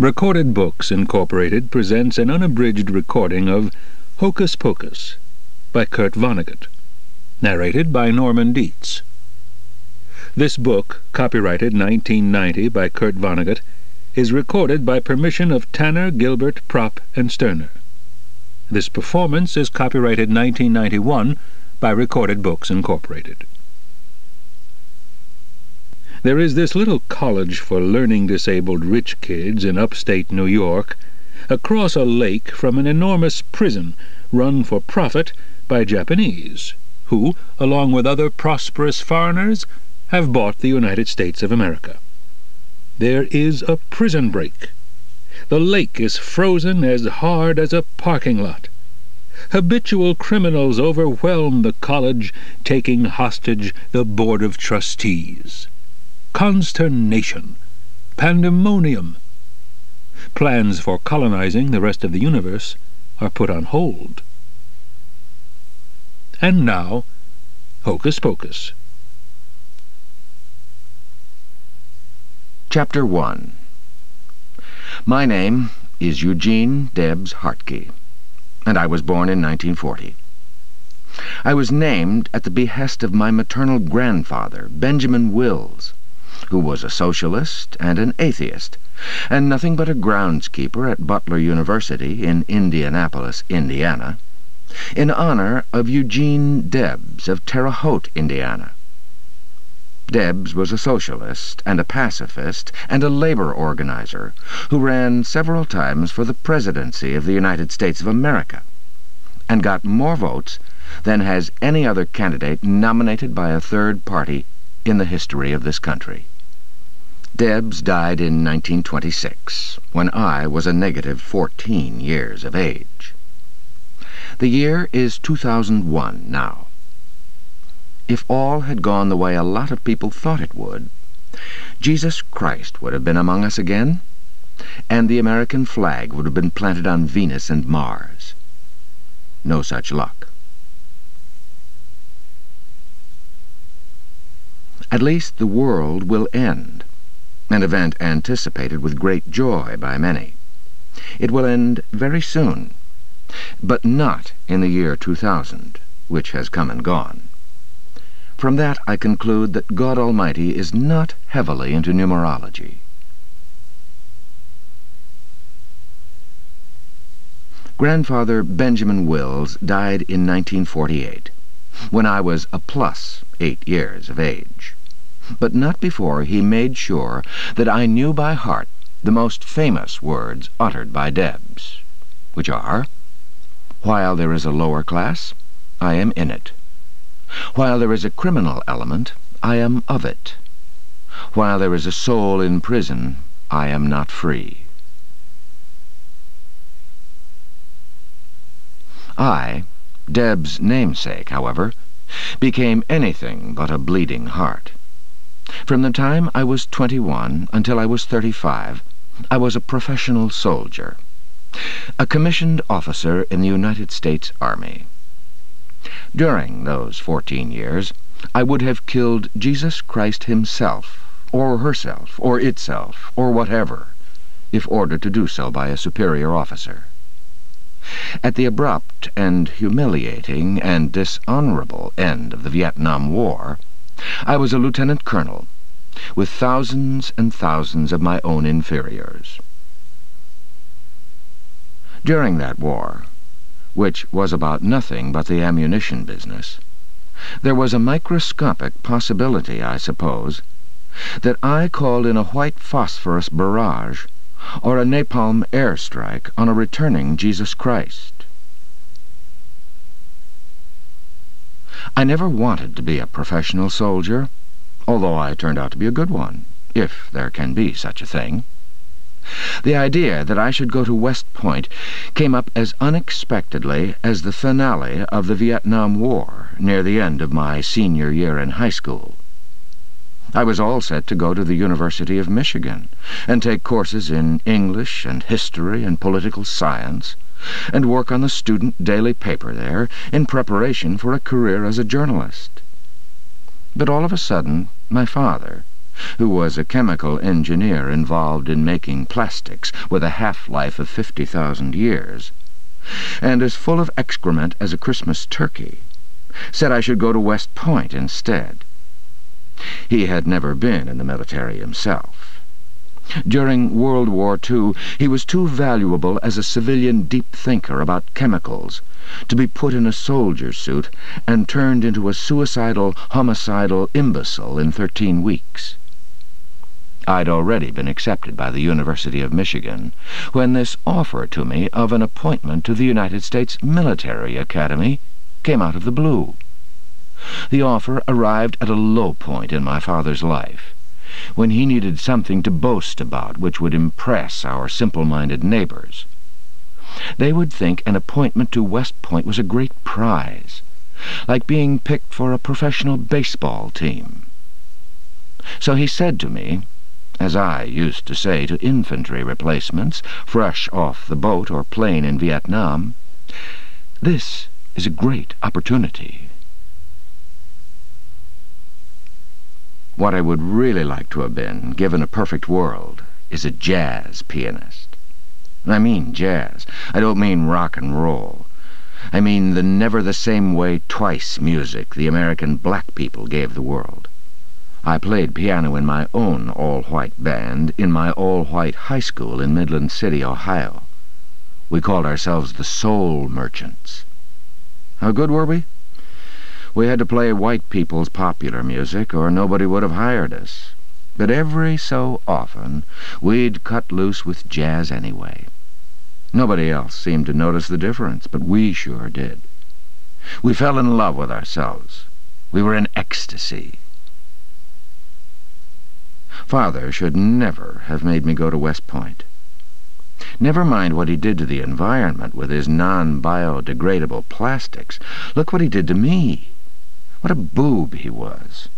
Recorded Books Incorporated presents an unabridged recording of Hocus Pocus by Kurt Vonnegut, narrated by Norman Dietz. This book, copyrighted 1990 by Kurt Vonnegut, is recorded by permission of Tanner, Gilbert, Propp, and Sterner. This performance is copyrighted 1991 by Recorded Books Incorporated. There is this little college for learning disabled rich kids in upstate New York, across a lake from an enormous prison run for profit by Japanese, who, along with other prosperous foreigners, have bought the United States of America. There is a prison break. The lake is frozen as hard as a parking lot. Habitual criminals overwhelm the college, taking hostage the Board of Trustees consternation, pandemonium. Plans for colonizing the rest of the universe are put on hold. And now, Hocus Pocus. Chapter 1 My name is Eugene Debs Hartke, and I was born in 1940. I was named at the behest of my maternal grandfather, Benjamin Wills, who was a socialist and an atheist, and nothing but a groundskeeper at Butler University in Indianapolis, Indiana, in honor of Eugene Debs of Terre Haute, Indiana. Debs was a socialist and a pacifist and a labor organizer who ran several times for the presidency of the United States of America and got more votes than has any other candidate nominated by a third party in the history of this country. Debs died in 1926, when I was a negative 14 years of age. The year is 2001 now. If all had gone the way a lot of people thought it would, Jesus Christ would have been among us again, and the American flag would have been planted on Venus and Mars. No such luck. At least the world will end an event anticipated with great joy by many. It will end very soon, but not in the year 2000, which has come and gone. From that I conclude that God Almighty is not heavily into numerology. Grandfather Benjamin Wills died in 1948, when I was a plus eight years of age but not before he made sure that I knew by heart the most famous words uttered by Debs, which are, While there is a lower class, I am in it. While there is a criminal element, I am of it. While there is a soul in prison, I am not free. I, Deb's namesake, however, became anything but a bleeding heart. From the time I was twenty-one until I was thirty-five, I was a professional soldier, a commissioned officer in the United States Army. During those fourteen years, I would have killed Jesus Christ himself, or herself, or itself, or whatever, if ordered to do so by a superior officer. At the abrupt and humiliating and dishonorable end of the Vietnam War, I was a lieutenant colonel, with thousands and thousands of my own inferiors. During that war, which was about nothing but the ammunition business, there was a microscopic possibility, I suppose, that I called in a white phosphorus barrage or a napalm airstrike on a returning Jesus Christ. I never wanted to be a professional soldier, although I turned out to be a good one, if there can be such a thing. The idea that I should go to West Point came up as unexpectedly as the finale of the Vietnam War near the end of my senior year in high school. I was all set to go to the University of Michigan and take courses in English and history and political science, and work on the student daily paper there in preparation for a career as a journalist. But all of a sudden, my father, who was a chemical engineer involved in making plastics with a half-life of 50,000 years, and as full of excrement as a Christmas turkey, said I should go to West Point instead. He had never been in the military himself. During World War II, he was too valuable as a civilian deep thinker about chemicals to be put in a soldier suit and turned into a suicidal, homicidal imbecile in thirteen weeks. I'd already been accepted by the University of Michigan when this offer to me of an appointment to the United States Military Academy came out of the blue. The offer arrived at a low point in my father's life, when he needed something to boast about which would impress our simple-minded neighbors. They would think an appointment to West Point was a great prize, like being picked for a professional baseball team. So he said to me, as I used to say to infantry replacements fresh off the boat or plane in Vietnam, this is a great opportunity. What I would really like to have been, given a perfect world, is a jazz pianist. I mean jazz. I don't mean rock and roll. I mean the never-the-same-way-twice music the American black people gave the world. I played piano in my own all-white band in my all-white high school in Midland City, Ohio. We called ourselves the Soul Merchants. How good were we? We had to play white people's popular music, or nobody would have hired us. But every so often, we'd cut loose with jazz anyway. Nobody else seemed to notice the difference, but we sure did. We fell in love with ourselves. We were in ecstasy. Father should never have made me go to West Point. Never mind what he did to the environment with his non-biodegradable plastics. Look what he did to me. What a boob he was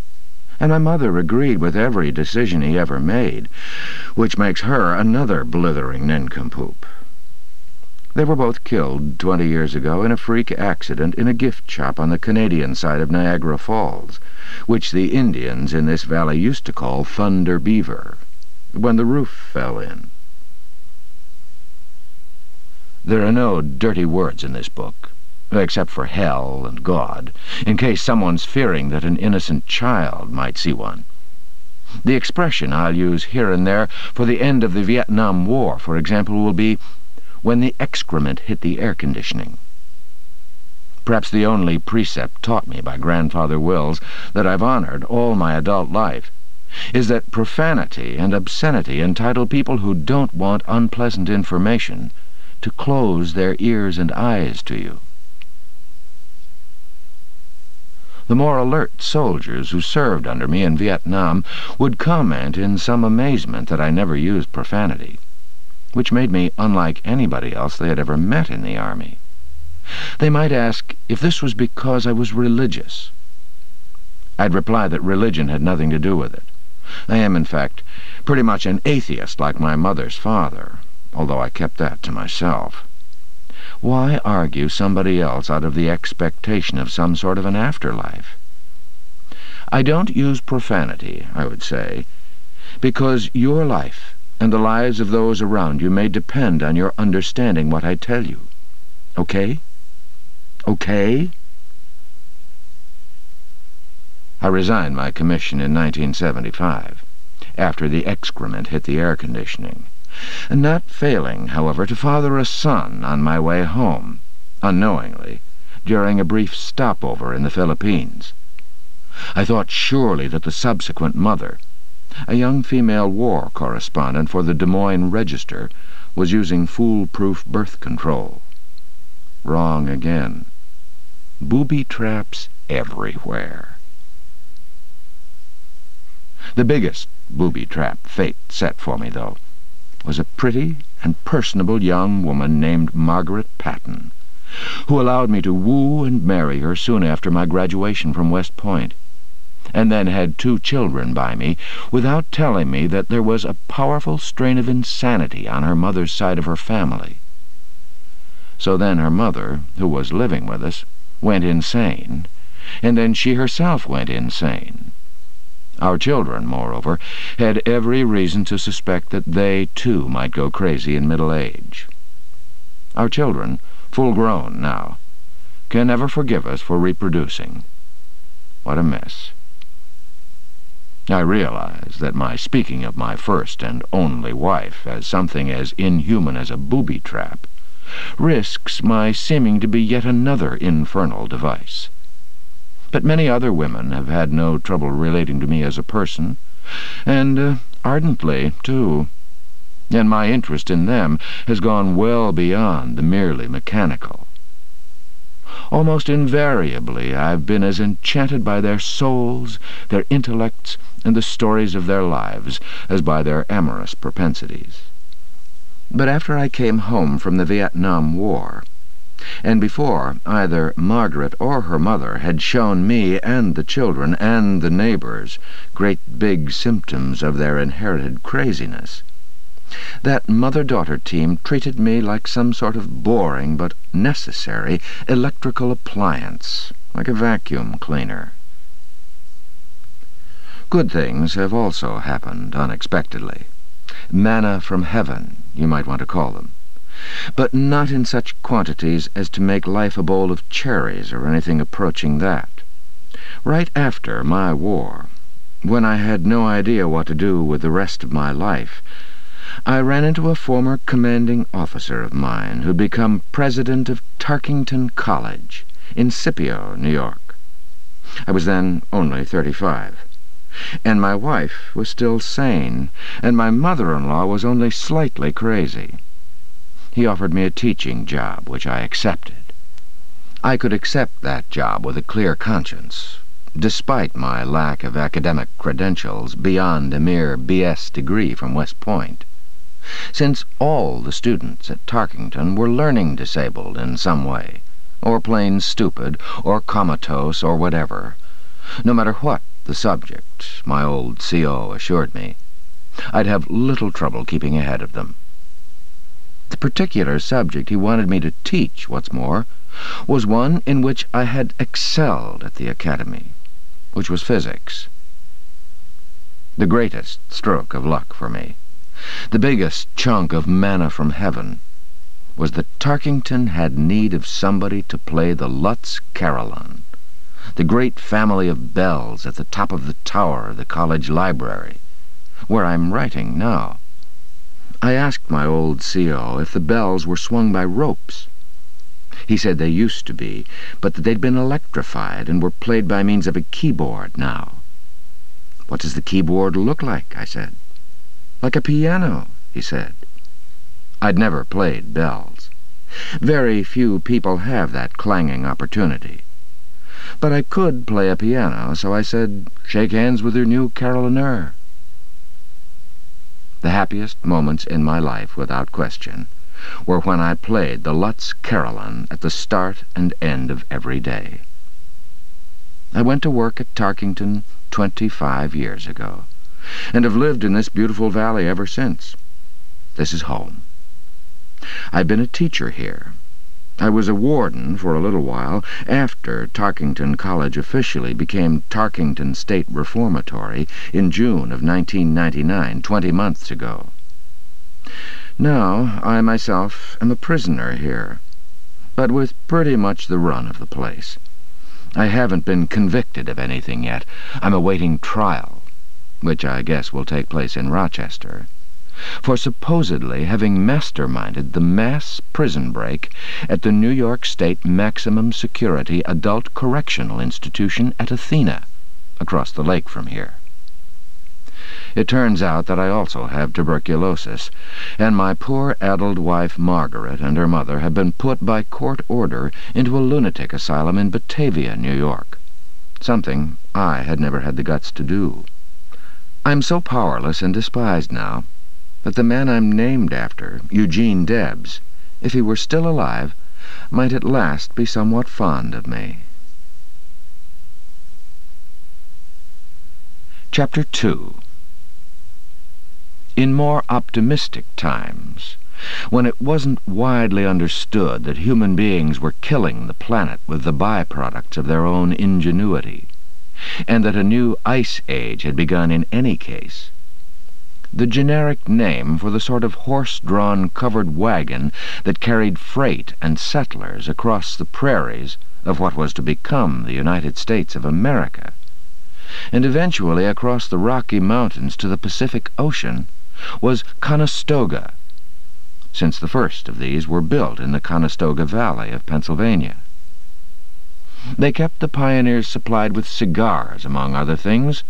and my mother agreed with every decision he ever made, which makes her another blithering nincompoop. They were both killed twenty years ago in a freak accident in a gift shop on the Canadian side of Niagara Falls, which the Indians in this valley used to call Thunder Beaver, when the roof fell in. There are no dirty words in this book except for hell and God, in case someone's fearing that an innocent child might see one. The expression I'll use here and there for the end of the Vietnam War, for example, will be, when the excrement hit the air conditioning. Perhaps the only precept taught me by Grandfather Wills that I've honored all my adult life is that profanity and obscenity entitle people who don't want unpleasant information to close their ears and eyes to you. The more alert soldiers who served under me in Vietnam would comment in some amazement that I never used profanity, which made me unlike anybody else they had ever met in the Army. They might ask if this was because I was religious. I'd reply that religion had nothing to do with it. I am, in fact, pretty much an atheist like my mother's father, although I kept that to myself. Why argue somebody else out of the expectation of some sort of an afterlife? I don't use profanity, I would say, because your life and the lives of those around you may depend on your understanding what I tell you. Okay? Okay? I resigned my commission in 1975, after the excrement hit the air conditioning not failing, however, to father a son on my way home, unknowingly, during a brief stopover in the Philippines. I thought surely that the subsequent mother, a young female war correspondent for the Des Moines Register, was using foolproof birth control. Wrong again. Booby traps everywhere. The biggest booby trap fate set for me, though, was a pretty and personable young woman named Margaret Patton, who allowed me to woo and marry her soon after my graduation from West Point, and then had two children by me without telling me that there was a powerful strain of insanity on her mother's side of her family. So then her mother, who was living with us, went insane, and then she herself went insane. Our children, moreover, had every reason to suspect that they, too, might go crazy in middle age. Our children, full grown now, can never forgive us for reproducing. What a mess. I realize that my speaking of my first and only wife as something as inhuman as a booby trap risks my seeming to be yet another infernal device. But many other women have had no trouble relating to me as a person, and uh, ardently, too. And my interest in them has gone well beyond the merely mechanical. Almost invariably I've been as enchanted by their souls, their intellects, and the stories of their lives as by their amorous propensities. But after I came home from the Vietnam War, and before either Margaret or her mother had shown me and the children and the neighbors great big symptoms of their inherited craziness, that mother-daughter team treated me like some sort of boring but necessary electrical appliance, like a vacuum cleaner. Good things have also happened unexpectedly. Manna from heaven, you might want to call them. But not in such quantities as to make life a bowl of cherries or anything approaching that. Right after my war, when I had no idea what to do with the rest of my life, I ran into a former commanding officer of mine who'd become president of Tarkington College in Scipio, New York. I was then only thirty-five and my wife was still sane, and my mother-in-law was only slightly crazy. He offered me a teaching job, which I accepted. I could accept that job with a clear conscience, despite my lack of academic credentials beyond a mere B.S. degree from West Point, since all the students at Tarkington were learning disabled in some way, or plain stupid, or comatose, or whatever. No matter what the subject, my old CO assured me, I'd have little trouble keeping ahead of them. The particular subject he wanted me to teach, what's more, was one in which I had excelled at the academy, which was physics. The greatest stroke of luck for me, the biggest chunk of manna from heaven, was that Tarkington had need of somebody to play the Lutz Carillon the great family of bells at the top of the tower of the college library, where I'm writing now. I asked my old CO if the bells were swung by ropes. He said they used to be, but that they'd been electrified and were played by means of a keyboard now. What does the keyboard look like? I said. Like a piano, he said. I'd never played bells. Very few people have that clanging opportunity. But I could play a piano, so I said, shake hands with your new carillonneur. The happiest moments in my life, without question, were when I played the Lutz Carillon at the start and end of every day. I went to work at Tarkington twenty-five years ago, and have lived in this beautiful valley ever since. This is home. I've been a teacher here, I was a warden for a little while after Tarkington College officially became Tarkington State Reformatory in June of 1999, twenty months ago. Now I myself am a prisoner here, but with pretty much the run of the place. I haven't been convicted of anything yet. I'm awaiting trial, which I guess will take place in Rochester for supposedly having masterminded the mass prison break at the New York State Maximum Security Adult Correctional Institution at Athena, across the lake from here. It turns out that I also have tuberculosis, and my poor addled wife Margaret and her mother have been put by court order into a lunatic asylum in Batavia, New York, something I had never had the guts to do. I'm so powerless and despised now that the man I'm named after, Eugene Debs, if he were still alive, might at last be somewhat fond of me. Chapter 2 In more optimistic times, when it wasn't widely understood that human beings were killing the planet with the byproducts of their own ingenuity, and that a new ice age had begun in any case. The generic name for the sort of horse-drawn covered wagon that carried freight and settlers across the prairies of what was to become the United States of America, and eventually across the Rocky Mountains to the Pacific Ocean, was Conestoga, since the first of these were built in the Conestoga Valley of Pennsylvania. They kept the pioneers supplied with cigars, among other things,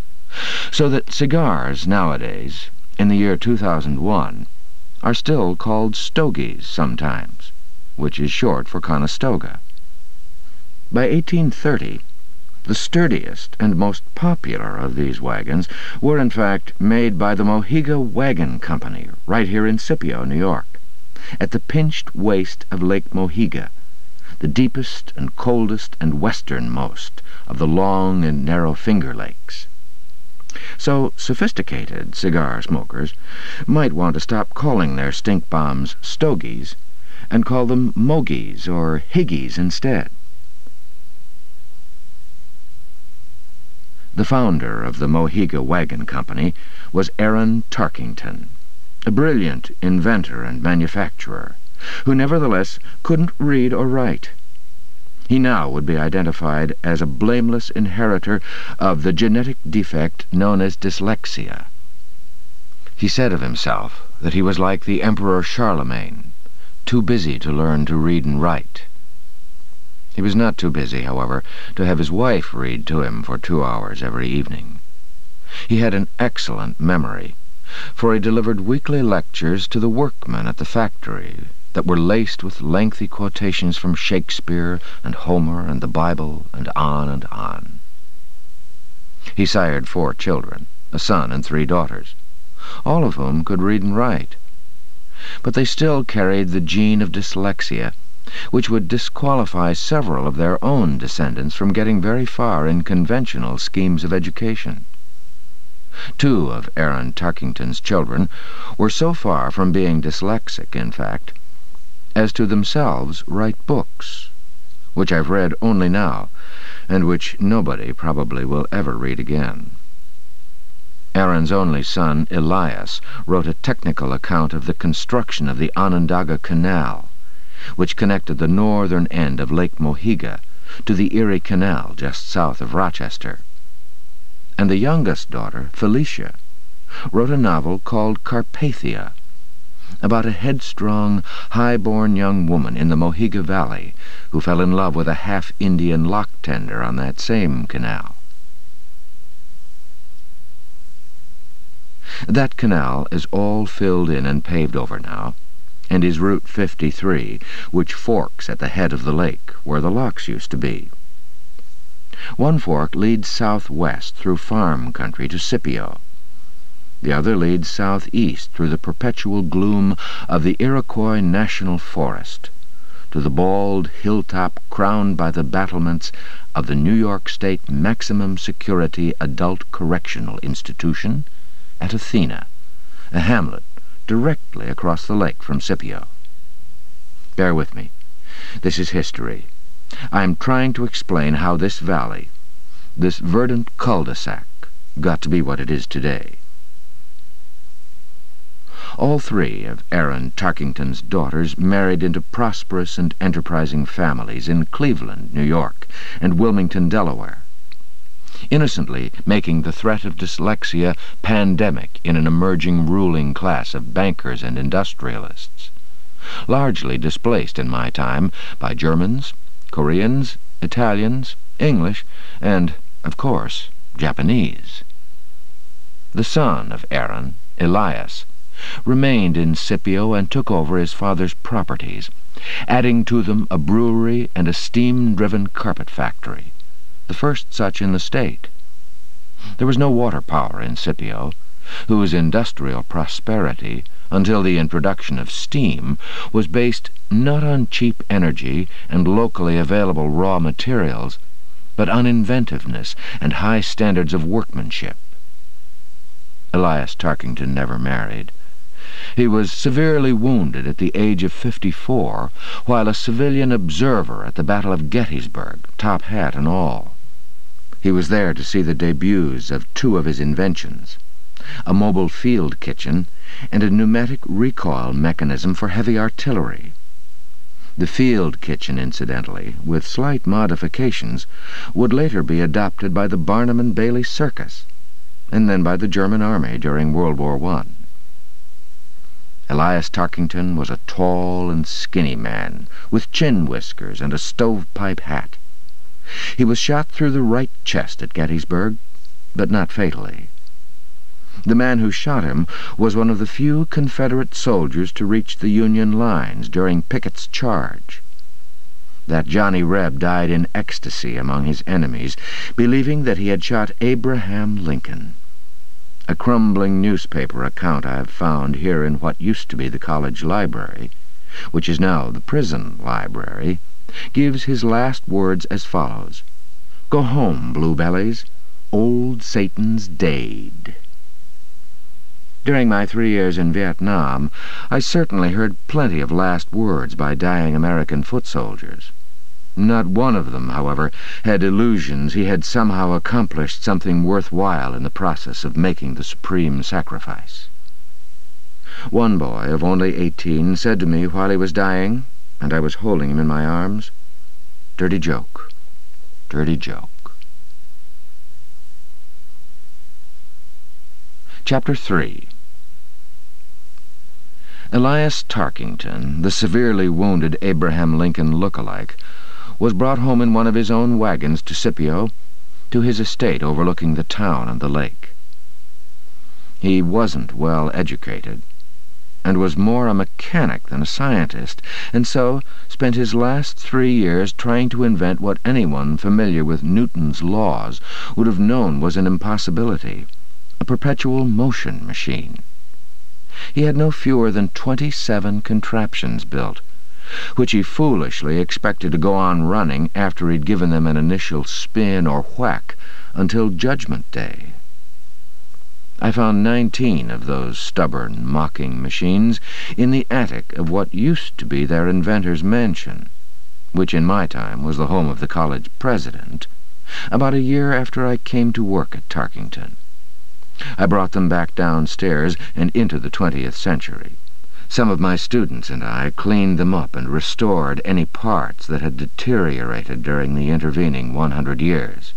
so that cigars nowadays, in the year 2001, are still called stogies sometimes, which is short for Conestoga. By 1830, the sturdiest and most popular of these wagons were in fact made by the Mohiga Wagon Company, right here in Scipio, New York, at the pinched waist of Lake Mohiga, the deepest and coldest and westernmost of the long and narrow Finger Lakes. So sophisticated cigar smokers might want to stop calling their stink bombs stogies and call them mogies or higgies instead. The founder of the Mohiga Wagon Company was Aaron Tarkington, a brilliant inventor and manufacturer who nevertheless couldn't read or write. He now would be identified as a blameless inheritor of the genetic defect known as dyslexia. He said of himself that he was like the Emperor Charlemagne, too busy to learn to read and write. He was not too busy, however, to have his wife read to him for two hours every evening. He had an excellent memory, for he delivered weekly lectures to the workmen at the factory that were laced with lengthy quotations from Shakespeare and Homer and the Bible and on and on. He sired four children, a son and three daughters, all of whom could read and write. But they still carried the gene of dyslexia, which would disqualify several of their own descendants from getting very far in conventional schemes of education. Two of Aaron Tarkington's children were so far from being dyslexic, in fact, as to themselves write books, which I've read only now, and which nobody probably will ever read again. Aaron's only son, Elias, wrote a technical account of the construction of the Onondaga Canal, which connected the northern end of Lake Mohiga to the Erie Canal just south of Rochester. And the youngest daughter, Felicia, wrote a novel called Carpathia, about a headstrong, high-born young woman in the Mohiga Valley who fell in love with a half-Indian lock tender on that same canal. That canal is all filled in and paved over now, and is Route 53, which forks at the head of the lake, where the locks used to be. One fork leads southwest through farm country to Scipio, the other leads southeast through the perpetual gloom of the Iroquois National Forest to the bald hilltop crowned by the battlements of the New York State Maximum Security Adult Correctional Institution at Athena, a hamlet directly across the lake from Scipio. Bear with me. This is history. I am trying to explain how this valley, this verdant cul-de-sac, got to be what it is today. All three of Aaron Tarkington's daughters married into prosperous and enterprising families in Cleveland, New York, and Wilmington, Delaware, innocently making the threat of dyslexia pandemic in an emerging ruling class of bankers and industrialists, largely displaced in my time by Germans, Koreans, Italians, English, and, of course, Japanese. The son of Aaron, Elias, remained in Scipio and took over his father's properties, adding to them a brewery and a steam-driven carpet factory, the first such in the state. There was no water power in Scipio, whose industrial prosperity, until the introduction of steam, was based not on cheap energy and locally available raw materials, but on inventiveness and high standards of workmanship. Elias Tarkington never married. He was severely wounded at the age of fifty-four, while a civilian observer at the Battle of Gettysburg, top hat and all. He was there to see the debuts of two of his inventions, a mobile field kitchen and a pneumatic recoil mechanism for heavy artillery. The field kitchen, incidentally, with slight modifications, would later be adopted by the Barnum and Bailey Circus, and then by the German Army during World War I. Elias Tarkington was a tall and skinny man, with chin whiskers and a stovepipe hat. He was shot through the right chest at Gettysburg, but not fatally. The man who shot him was one of the few Confederate soldiers to reach the Union lines during Pickett's charge. That Johnny Reb died in ecstasy among his enemies, believing that he had shot Abraham Lincoln. A crumbling newspaper account I have found here in what used to be the college library, which is now the prison library, gives his last words as follows. Go home, bluebellies. Old Satan's dead. During my three years in Vietnam, I certainly heard plenty of last words by dying American foot soldiers. Not one of them, however, had illusions he had somehow accomplished something worthwhile in the process of making the supreme sacrifice. One boy of only eighteen said to me while he was dying, and I was holding him in my arms, Dirty joke, dirty joke. Chapter 3 Elias Tarkington, the severely wounded Abraham Lincoln look-alike, was brought home in one of his own wagons to Scipio, to his estate overlooking the town and the lake. He wasn't well educated, and was more a mechanic than a scientist, and so spent his last three years trying to invent what anyone familiar with Newton's laws would have known was an impossibility, a perpetual motion machine. He had no fewer than twenty-seven contraptions built, which he foolishly expected to go on running after he'd given them an initial spin or whack until Judgment Day. I found nineteen of those stubborn, mocking machines in the attic of what used to be their inventor's mansion, which in my time was the home of the college president, about a year after I came to work at Tarkington. I brought them back downstairs and into the twentieth century. Some of my students and I cleaned them up and restored any parts that had deteriorated during the intervening one hundred years.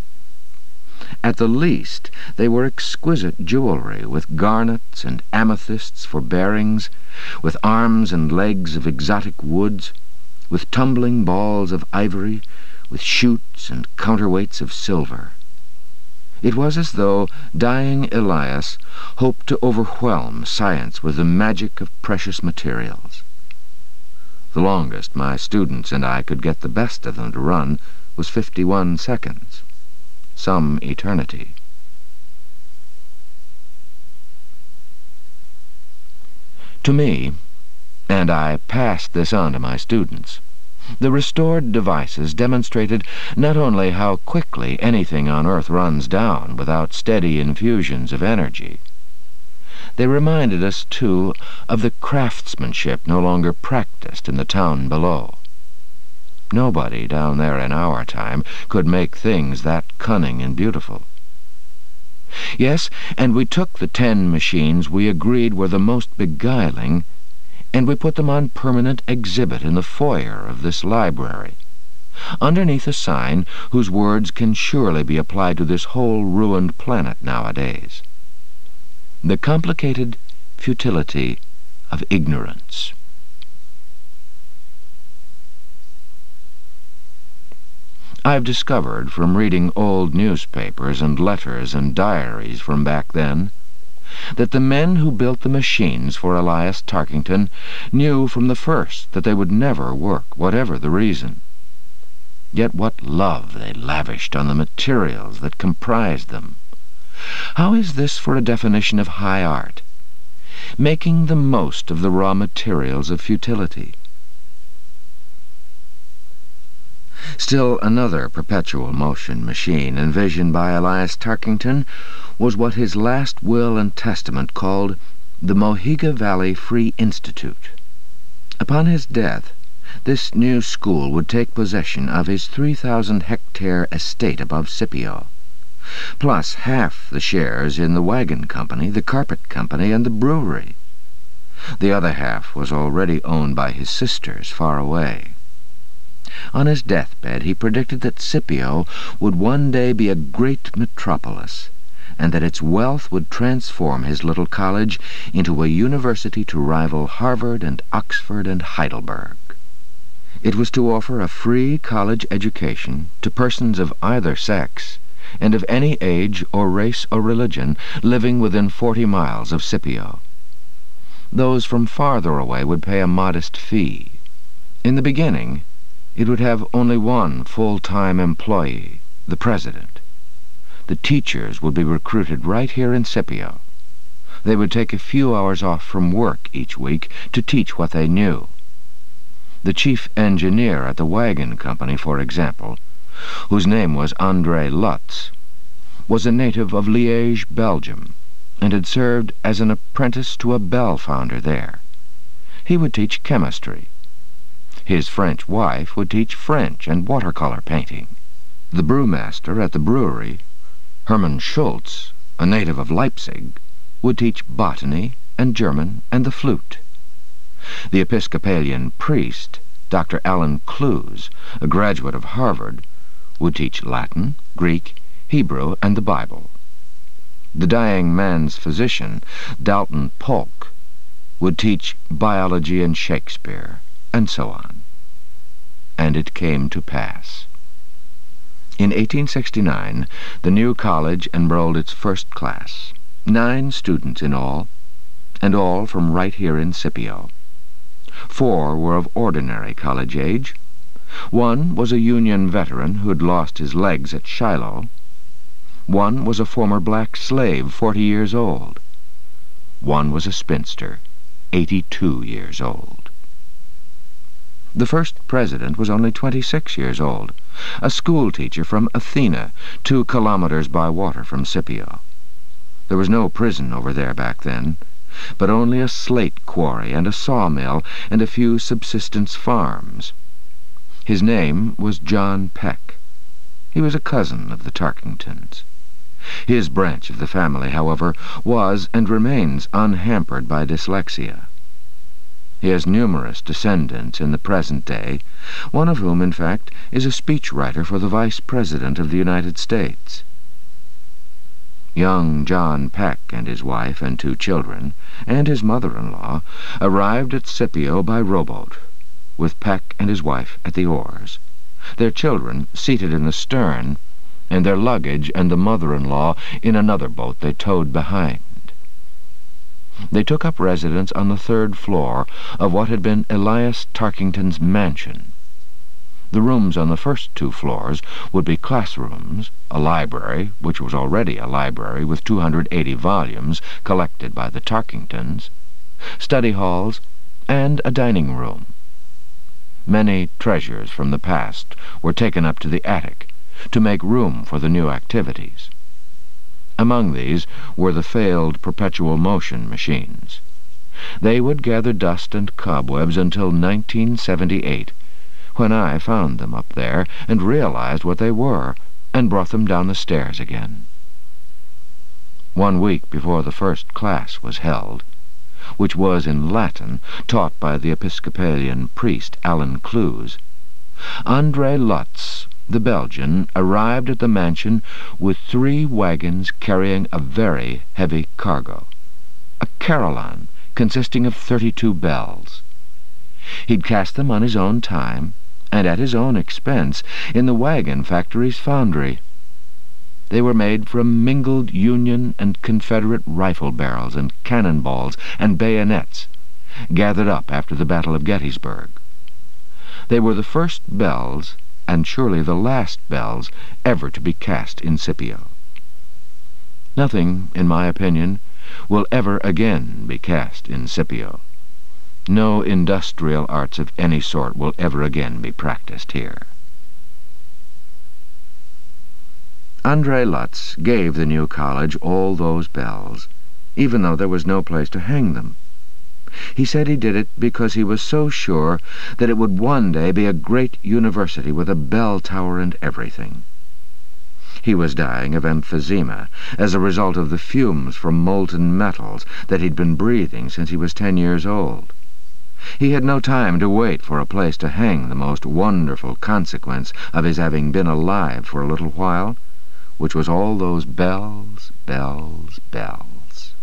At the least, they were exquisite jewelry, with garnets and amethysts for bearings, with arms and legs of exotic woods, with tumbling balls of ivory, with chutes and counterweights of silver. It was as though dying Elias hoped to overwhelm science with the magic of precious materials. The longest my students and I could get the best of them to run was fifty-one seconds, some eternity. To me, and I passed this on to my students, the restored devices demonstrated not only how quickly anything on Earth runs down without steady infusions of energy, they reminded us, too, of the craftsmanship no longer practiced in the town below. Nobody down there in our time could make things that cunning and beautiful. Yes, and we took the ten machines we agreed were the most beguiling and we put them on permanent exhibit in the foyer of this library, underneath a sign whose words can surely be applied to this whole ruined planet nowadays. The complicated futility of ignorance. I've discovered from reading old newspapers and letters and diaries from back then that the men who built the machines for Elias Tarkington knew from the first that they would never work, whatever the reason. Yet what love they lavished on the materials that comprised them. How is this for a definition of high art? Making the most of the raw materials of futility. Still another perpetual motion machine envisioned by Elias Tarkington was what his last will and testament called the Mohiga Valley Free Institute. Upon his death, this new school would take possession of his 3,000-hectare estate above Scipio, plus half the shares in the wagon company, the carpet company, and the brewery. The other half was already owned by his sisters far away. On his deathbed he predicted that Scipio would one day be a great metropolis, and that its wealth would transform his little college into a university to rival Harvard and Oxford and Heidelberg. It was to offer a free college education to persons of either sex, and of any age or race or religion living within forty miles of Scipio. Those from farther away would pay a modest fee. In the beginning, it would have only one full-time employee, the president. The teachers would be recruited right here in Scipio. They would take a few hours off from work each week to teach what they knew. The chief engineer at the wagon company, for example, whose name was Andre Lutz, was a native of Liège, Belgium, and had served as an apprentice to a bell founder there. He would teach chemistry. His French wife would teach French and watercolor painting. The brewmaster at the brewery, Hermann Schultz, a native of Leipzig, would teach botany and German and the flute. The Episcopalian priest, Dr. Alan Clues, a graduate of Harvard, would teach Latin, Greek, Hebrew, and the Bible. The dying man's physician, Dalton Polk, would teach biology and Shakespeare, and so on. And it came to pass. In 1869, the new college enrolled its first class, nine students in all, and all from right here in Scipio. Four were of ordinary college age, one was a Union veteran who had lost his legs at Shiloh. One was a former black slave, forty years old. One was a spinster, eighty-two years old. The first president was only twenty-six years old, a schoolteacher from Athena, two kilometers by water from Scipio. There was no prison over there back then, but only a slate quarry and a sawmill and a few subsistence farms. His name was John Peck. He was a cousin of the Tarkingtons. His branch of the family, however, was and remains unhampered by dyslexia. He has numerous descendants in the present day, one of whom, in fact, is a speechwriter for the Vice President of the United States. Young John Peck and his wife and two children, and his mother-in-law, arrived at Scipio by rowboat with Peck and his wife at the oars, their children seated in the stern, and their luggage and the mother-in-law in another boat they towed behind. They took up residence on the third floor of what had been Elias Tarkington's mansion. The rooms on the first two floors would be classrooms, a library, which was already a library with 280 volumes collected by the Tarkingtons, study halls, and a dining room. Many treasures from the past were taken up to the attic to make room for the new activities. Among these were the failed perpetual motion machines. They would gather dust and cobwebs until 1978, when I found them up there and realized what they were and brought them down the stairs again. One week before the first class was held, which was in Latin, taught by the Episcopalian priest Alan Clues. Andre Lutz, the Belgian, arrived at the mansion with three wagons carrying a very heavy cargo. A carillon consisting of thirty-two bells. He'd cast them on his own time, and at his own expense, in the wagon factory's foundry. They were made from mingled Union and Confederate rifle barrels and cannon balls and bayonets, gathered up after the Battle of Gettysburg. They were the first bells, and surely the last bells, ever to be cast in Scipio. Nothing, in my opinion, will ever again be cast in Scipio. No industrial arts of any sort will ever again be practiced here. Andre Lutz gave the new college all those bells, even though there was no place to hang them. He said he did it because he was so sure that it would one day be a great university with a bell tower and everything. He was dying of emphysema as a result of the fumes from molten metals that he'd been breathing since he was ten years old. He had no time to wait for a place to hang the most wonderful consequence of his having been alive for a little while, which was all those bells, bells, bells.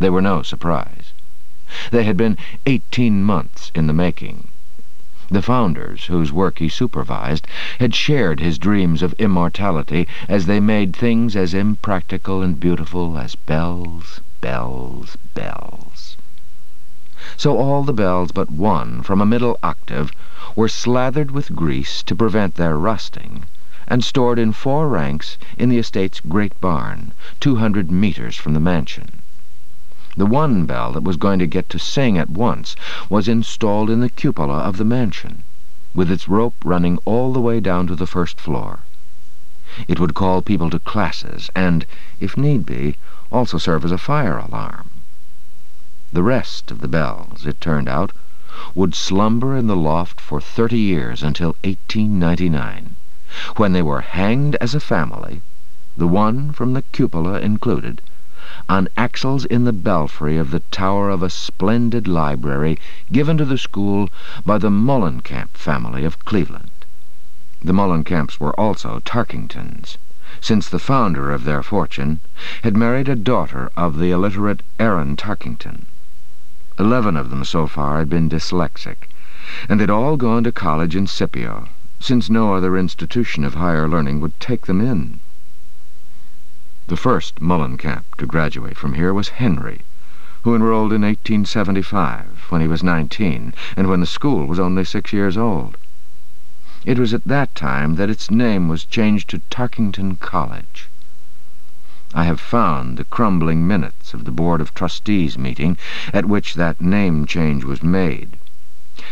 They were no surprise. They had been eighteen months in the making. The founders, whose work he supervised, had shared his dreams of immortality as they made things as impractical and beautiful as bells, bells, bells. So all the bells but one, from a middle octave, were slathered with grease to prevent their rusting, and stored in four ranks in the estate's great barn, two hundred meters from the mansion. The one bell that was going to get to sing at once was installed in the cupola of the mansion, with its rope running all the way down to the first floor. It would call people to classes, and, if need be, also serve as a fire alarm. The rest of the bells, it turned out, would slumber in the loft for thirty years until 1899, when they were hanged as a family, the one from the cupola included, on axles in the belfry of the tower of a splendid library given to the school by the Moellenkamp family of Cleveland. The Moellenkamps were also Tarkingtons, since the founder of their fortune had married a daughter of the illiterate Aaron Tarkington. Eleven of them so far had been dyslexic, and had all gone to college in Scipio, since no other institution of higher learning would take them in. The first Moellenkamp to graduate from here was Henry, who enrolled in 1875, when he was nineteen, and when the school was only six years old. It was at that time that its name was changed to Tarkington College. I have found the crumbling minutes of the Board of Trustees meeting at which that name change was made.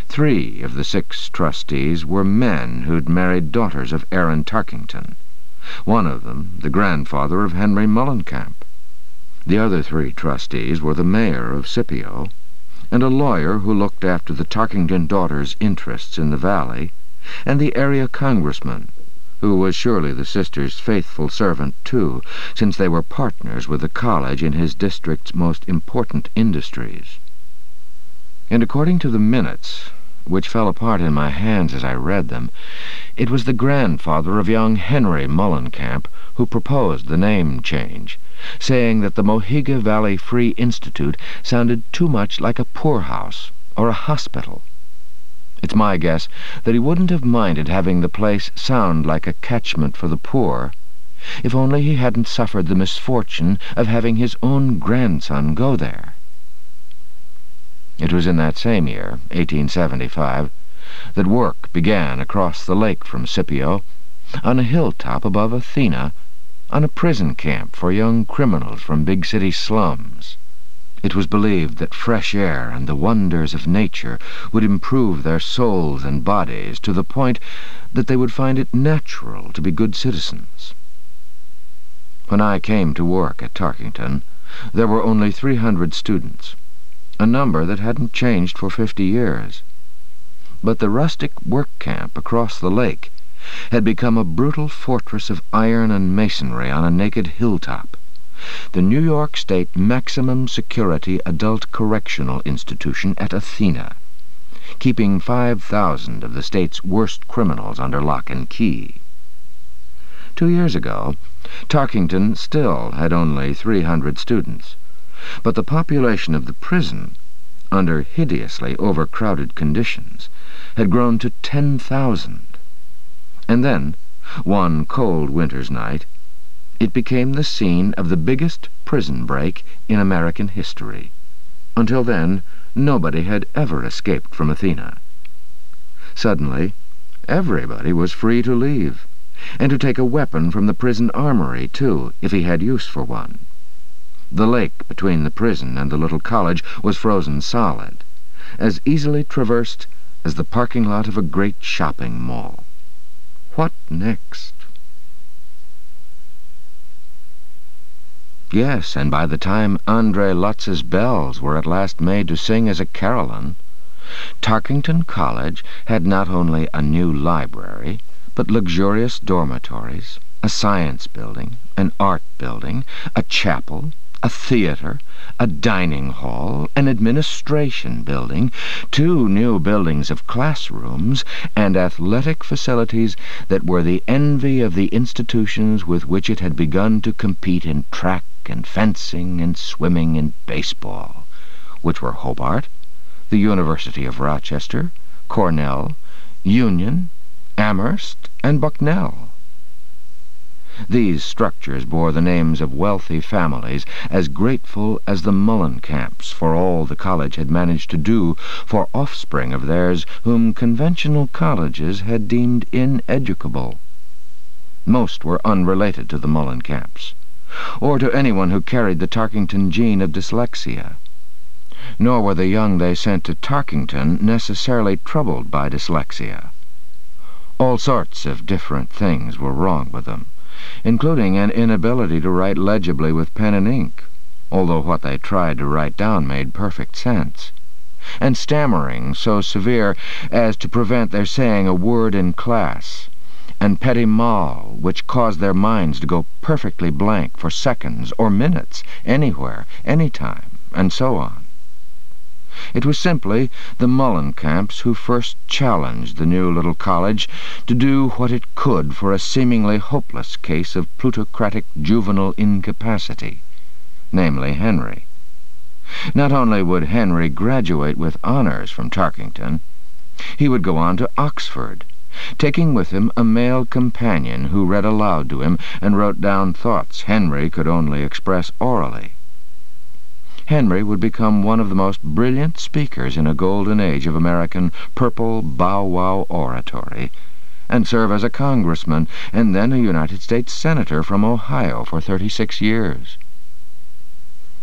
Three of the six trustees were men who'd married daughters of Aaron Tarkington one of them the grandfather of Henry Moellenkamp. The other three trustees were the mayor of Scipio, and a lawyer who looked after the Tarkington daughters' interests in the valley, and the area congressman, who was surely the sister's faithful servant, too, since they were partners with the college in his district's most important industries. And according to the minutes, which fell apart in my hands as I read them, it was the grandfather of young Henry Moellenkamp who proposed the name change, saying that the Mohiga Valley Free Institute sounded too much like a poorhouse or a hospital. It's my guess that he wouldn't have minded having the place sound like a catchment for the poor, if only he hadn't suffered the misfortune of having his own grandson go there. It was in that same year, 1875, that work began across the lake from Scipio, on a hilltop above Athena, on a prison camp for young criminals from big city slums. It was believed that fresh air and the wonders of nature would improve their souls and bodies to the point that they would find it natural to be good citizens. When I came to work at Tarkington, there were only three hundred students a number that hadn't changed for fifty years. But the rustic work camp across the lake had become a brutal fortress of iron and masonry on a naked hilltop, the New York State Maximum Security Adult Correctional Institution at Athena, keeping 5,000 of the state's worst criminals under lock and key. Two years ago, Tarkington still had only 300 students, but the population of the prison, under hideously overcrowded conditions, had grown to ten thousand. And then, one cold winter's night, it became the scene of the biggest prison break in American history. Until then, nobody had ever escaped from Athena. Suddenly, everybody was free to leave, and to take a weapon from the prison armory, too, if he had use for one. The lake between the prison and the little college was frozen solid, as easily traversed as the parking lot of a great shopping mall. What next? Yes, and by the time Andre Lutz's bells were at last made to sing as a carillon, Tarkington College had not only a new library, but luxurious dormitories, a science building, an art building, a chapel, a theater, a dining hall, an administration building, two new buildings of classrooms, and athletic facilities that were the envy of the institutions with which it had begun to compete in track and fencing and swimming and baseball, which were Hobart, the University of Rochester, Cornell, Union, Amherst, and Bucknell. These structures bore the names of wealthy families, as grateful as the Moellenkamps for all the college had managed to do for offspring of theirs whom conventional colleges had deemed ineducable. Most were unrelated to the Moellenkamps, or to anyone who carried the Tarkington gene of dyslexia. Nor were the young they sent to Tarkington necessarily troubled by dyslexia. All sorts of different things were wrong with them including an inability to write legibly with pen and ink, although what they tried to write down made perfect sense, and stammering so severe as to prevent their saying a word in class, and petit mal, which caused their minds to go perfectly blank for seconds or minutes, anywhere, any time, and so on. It was simply the Moellenkamps who first challenged the new little college to do what it could for a seemingly hopeless case of plutocratic juvenile incapacity, namely Henry. Not only would Henry graduate with honors from Tarkington, he would go on to Oxford, taking with him a male companion who read aloud to him and wrote down thoughts Henry could only express orally. Henry would become one of the most brilliant speakers in a golden age of American purple bow-wow oratory, and serve as a congressman and then a United States senator from Ohio for thirty-six years.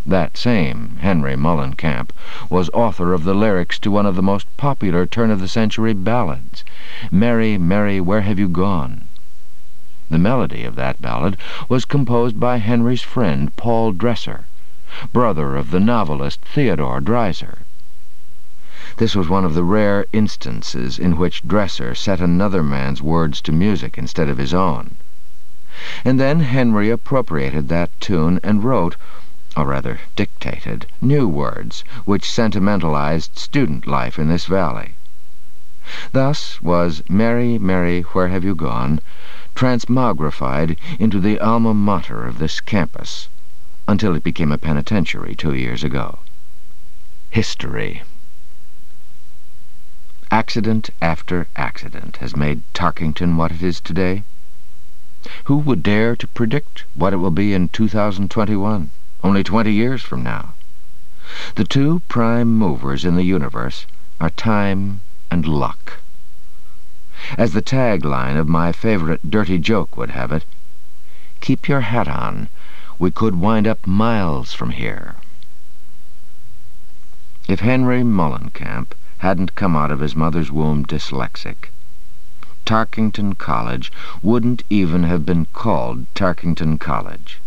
That same Henry Moellenkamp was author of the lyrics to one of the most popular turn-of-the-century ballads, Mary, Mary, Where Have You Gone? The melody of that ballad was composed by Henry's friend Paul Dresser, brother of the novelist Theodore Dreiser. This was one of the rare instances in which Dresser set another man's words to music instead of his own. And then Henry appropriated that tune and wrote, or rather dictated, new words which sentimentalized student life in this valley. Thus was Mary, Mary, Where Have You Gone transmogrified into the alma mater of this campus, until it became a penitentiary two years ago. History. Accident after accident has made Tarkington what it is today. Who would dare to predict what it will be in 2021, only 20 years from now? The two prime movers in the universe are time and luck. As the tagline of my favorite dirty joke would have it, keep your hat on, we could wind up miles from here. If Henry Moellenkamp hadn't come out of his mother's womb dyslexic, Tarkington College wouldn't even have been called Tarkington College.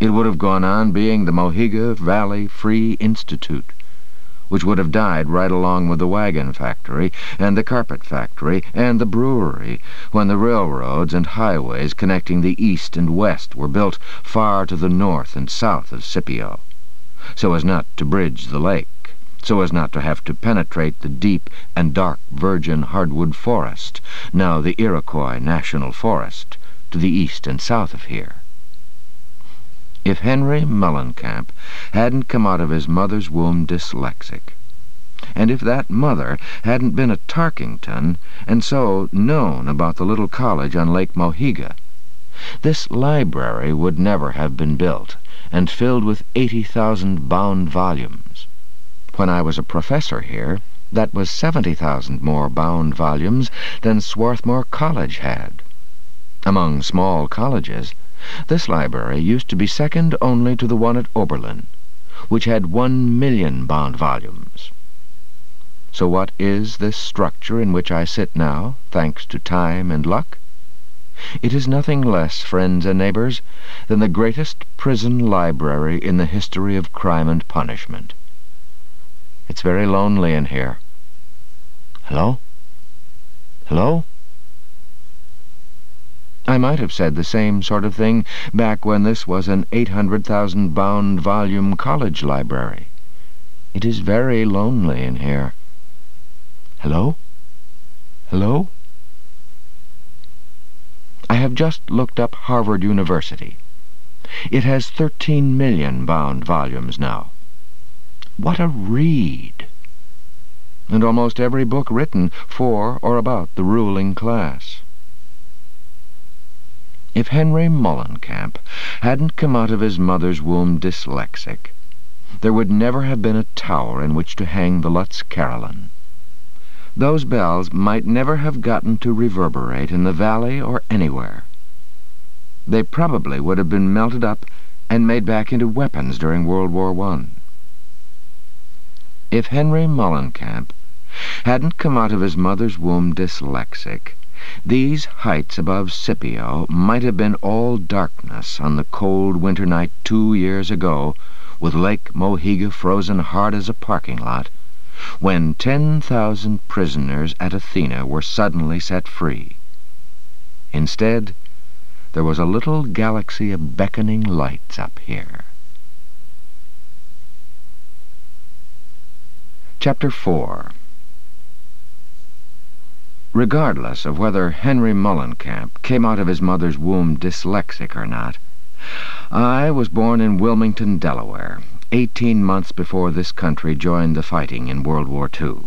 It would have gone on being the Mohiga Valley Free Institute, which would have died right along with the wagon factory and the carpet factory and the brewery when the railroads and highways connecting the east and west were built far to the north and south of Scipio, so as not to bridge the lake, so as not to have to penetrate the deep and dark virgin hardwood forest, now the Iroquois National Forest, to the east and south of here. If Henry Moellenkamp hadn't come out of his mother's womb dyslexic, and if that mother hadn't been a Tarkington and so known about the little college on Lake Mohiga, this library would never have been built and filled with 80,000 bound volumes. When I was a professor here, that was 70,000 more bound volumes than Swarthmore College had. Among small colleges, this library used to be second only to the one at Oberlin, which had one million bound volumes. So what is this structure in which I sit now, thanks to time and luck? It is nothing less, friends and neighbors, than the greatest prison library in the history of crime and punishment. It's very lonely in here. Hello? Hello? I might have said the same sort of thing back when this was an 800,000 bound volume college library. It is very lonely in here. Hello? Hello? I have just looked up Harvard University. It has 13 million bound volumes now. What a read! And almost every book written for or about the ruling class. If Henry Moellenkamp hadn't come out of his mother's womb dyslexic, there would never have been a tower in which to hang the Lutz Carillon. Those bells might never have gotten to reverberate in the valley or anywhere. They probably would have been melted up and made back into weapons during World War I. If Henry Moellenkamp hadn't come out of his mother's womb dyslexic, these heights above Scipio might have been all darkness on the cold winter night two years ago, with Lake Mohiga frozen hard as a parking lot, when ten thousand prisoners at Athena were suddenly set free. Instead, there was a little galaxy of beckoning lights up here. Chapter 4 Regardless of whether Henry Moellenkamp came out of his mother's womb dyslexic or not, I was born in Wilmington, Delaware, eighteen months before this country joined the fighting in World War II.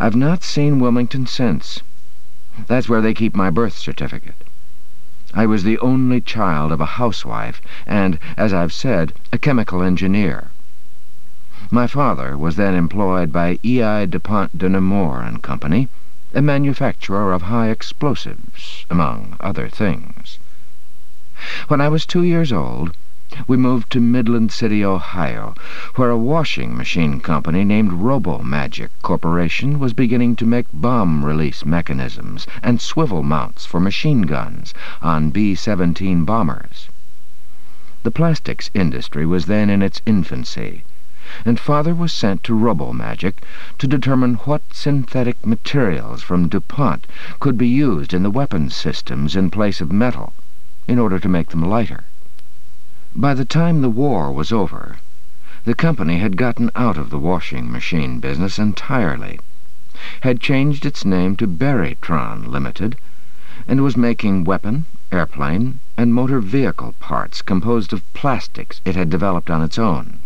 I've not seen Wilmington since. That's where they keep my birth certificate. I was the only child of a housewife and, as I've said, a chemical engineer. My father was then employed by E.I. DuPont de Nemours and Company, a manufacturer of high explosives, among other things. When I was two years old, we moved to Midland City, Ohio, where a washing machine company named Robo-Magic Corporation was beginning to make bomb release mechanisms and swivel mounts for machine guns on B-17 bombers. The plastics industry was then in its infancy, and father was sent to Robo-Magic to determine what synthetic materials from DuPont could be used in the weapons systems in place of metal, in order to make them lighter. By the time the war was over, the company had gotten out of the washing machine business entirely, had changed its name to Barrytron Limited, and was making weapon, airplane, and motor vehicle parts composed of plastics it had developed on its own.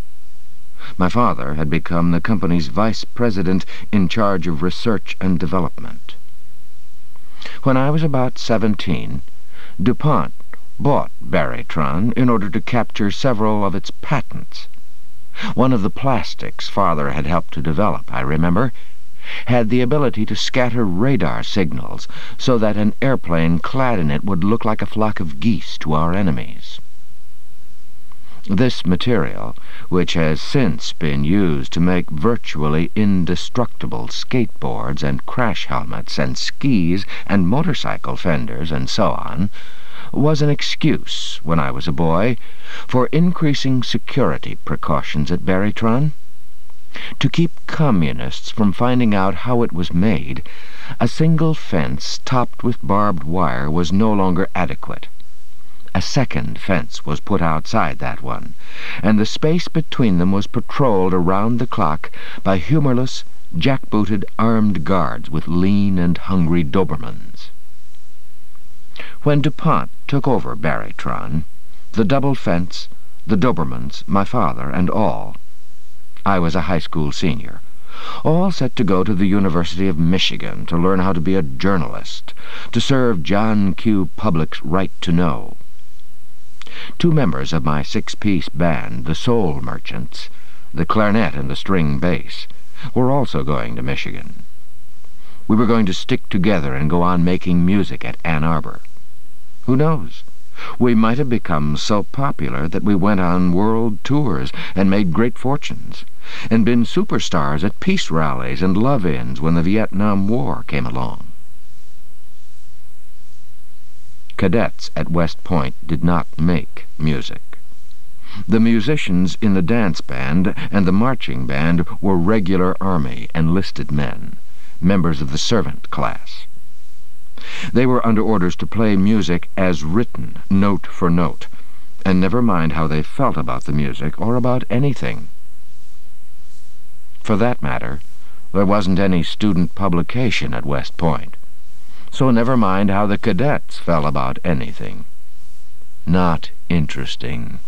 My father had become the company's vice president in charge of research and development. When I was about seventeen, DuPont bought Barrytron in order to capture several of its patents. One of the plastics father had helped to develop, I remember, had the ability to scatter radar signals so that an airplane clad in it would look like a flock of geese to our enemies. This material, which has since been used to make virtually indestructible skateboards and crash helmets and skis and motorcycle fenders and so on, was an excuse, when I was a boy, for increasing security precautions at Barrytron. To keep communists from finding out how it was made, a single fence topped with barbed wire was no longer adequate. A second fence was put outside that one, and the space between them was patrolled around the clock by humorless, jack-booted armed guards with lean and hungry Dobermans. When DuPont took over Barrytron, the double fence, the Dobermans, my father, and all, I was a high school senior, all set to go to the University of Michigan to learn how to be a journalist, to serve John Q. Public's right to know. Two members of my six-piece band, the Soul Merchants, the clarinet and the string bass, were also going to Michigan. We were going to stick together and go on making music at Ann Arbor. Who knows? We might have become so popular that we went on world tours and made great fortunes, and been superstars at peace rallies and love-ins when the Vietnam War came along. Cadets at West Point did not make music. The musicians in the dance band and the marching band were regular Army enlisted men, members of the servant class. They were under orders to play music as written, note for note, and never mind how they felt about the music or about anything. For that matter, there wasn't any student publication at West Point, so never mind how the cadets felt about anything. Not interesting.